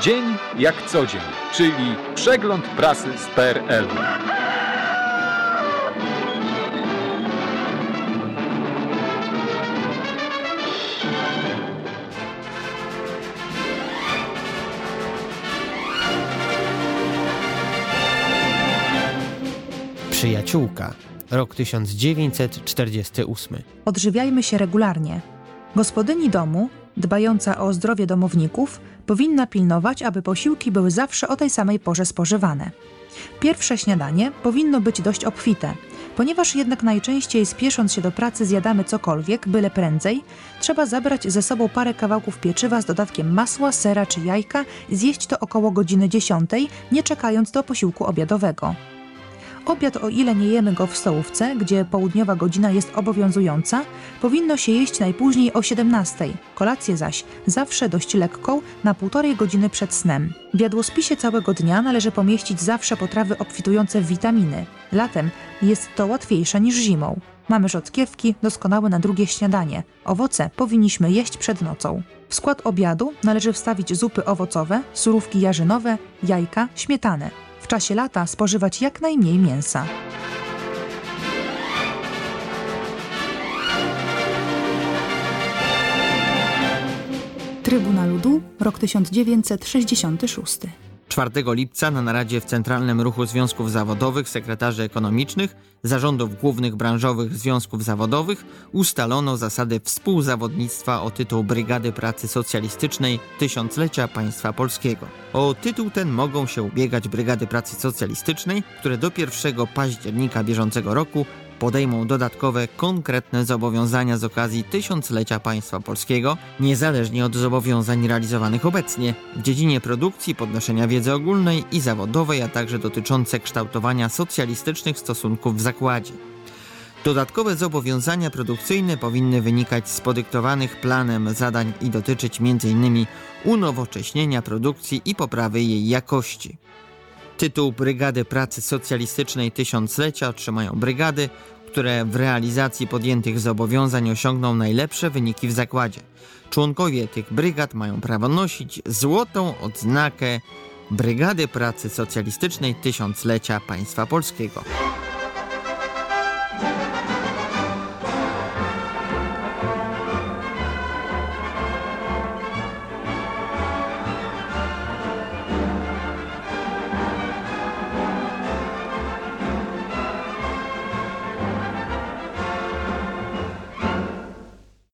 Dzień jak co dzień, czyli przegląd prasy z PRL. Przyjaciółka. Rok 1948. Odżywiajmy się regularnie. Gospodyni domu, dbająca o zdrowie domowników, powinna pilnować, aby posiłki były zawsze o tej samej porze spożywane. Pierwsze śniadanie powinno być dość obfite. Ponieważ jednak najczęściej spiesząc się do pracy zjadamy cokolwiek, byle prędzej, trzeba zabrać ze sobą parę kawałków pieczywa z dodatkiem masła, sera czy jajka zjeść to około godziny 10, nie czekając do posiłku obiadowego. Obiad, o ile nie jemy go w stołówce, gdzie południowa godzina jest obowiązująca, powinno się jeść najpóźniej o 17. Kolację zaś zawsze dość lekką, na półtorej godziny przed snem. W jadłospisie całego dnia należy pomieścić zawsze potrawy obfitujące w witaminy. Latem jest to łatwiejsze niż zimą. Mamy rzodkiewki, doskonałe na drugie śniadanie. Owoce powinniśmy jeść przed nocą. W skład obiadu należy wstawić zupy owocowe, surówki jarzynowe, jajka, śmietanę. W czasie lata spożywać jak najmniej mięsa. Trybuna Ludu, rok 1966. 4 lipca na naradzie w Centralnym Ruchu Związków Zawodowych Sekretarzy Ekonomicznych Zarządów Głównych Branżowych Związków Zawodowych ustalono zasady współzawodnictwa o tytuł Brygady Pracy Socjalistycznej Tysiąclecia Państwa Polskiego. O tytuł ten mogą się ubiegać Brygady Pracy Socjalistycznej, które do 1 października bieżącego roku podejmą dodatkowe, konkretne zobowiązania z okazji tysiąclecia państwa polskiego, niezależnie od zobowiązań realizowanych obecnie w dziedzinie produkcji, podnoszenia wiedzy ogólnej i zawodowej, a także dotyczące kształtowania socjalistycznych stosunków w zakładzie. Dodatkowe zobowiązania produkcyjne powinny wynikać z podyktowanych planem zadań i dotyczyć m.in. unowocześnienia produkcji i poprawy jej jakości. Tytuł Brygady Pracy Socjalistycznej Tysiąclecia otrzymają brygady, które w realizacji podjętych zobowiązań osiągną najlepsze wyniki w zakładzie. Członkowie tych brygad mają prawo nosić złotą odznakę Brygady Pracy Socjalistycznej Tysiąclecia Państwa Polskiego.